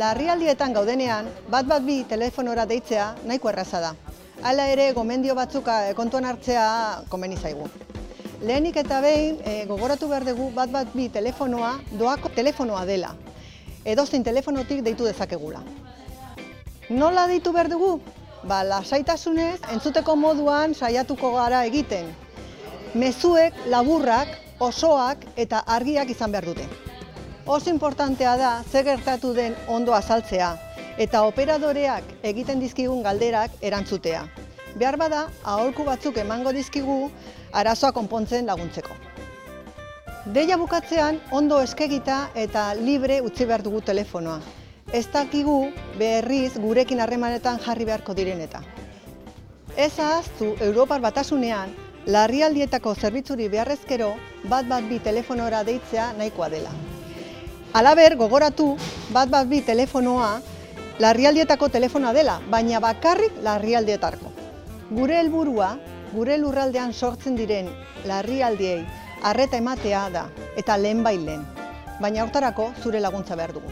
larrialdietan gaudenean, bat bat bi telefonora deitzea nahiko erraza da. Hala ere, gomendio batzuk eh, kontuan hartzea komeni zaigu. Lehenik eta behin, eh, gogoratu behar dugu bat bat bi telefonoa doako telefonoa dela. Edozein telefonotik deitu dezakegula. Nola deitu behar dugu? Ba, lasaitasunez, entzuteko moduan saiatuko gara egiten. Mezuek, laburrak, osoak eta argiak izan behar dute. Oso importantea da ze gertatu den ondo azaltzea eta operadoreak egiten dizkigun galderak erantzutea. Behar bada, aholku batzuk emango dizkigu arazoa konpontzen laguntzeko. Deia bukatzean ondo eskegita eta libre utzi behar dugu telefonoa. Ez dakigu berriz gurekin harremanetan jarri beharko direneta. Ez ahaztu Europar batasunean larrialdietako zerbitzuri beharrezkero bat bat bi telefonora deitzea nahikoa dela. Alaber, gogoratu, bat bat bi telefonoa larrialdietako telefonoa dela, baina bakarrik larrialdietarko. Gure helburua, gure lurraldean sortzen diren larrialdiei arreta ematea da, eta lehen bailen. Baina hortarako zure laguntza behar dugu.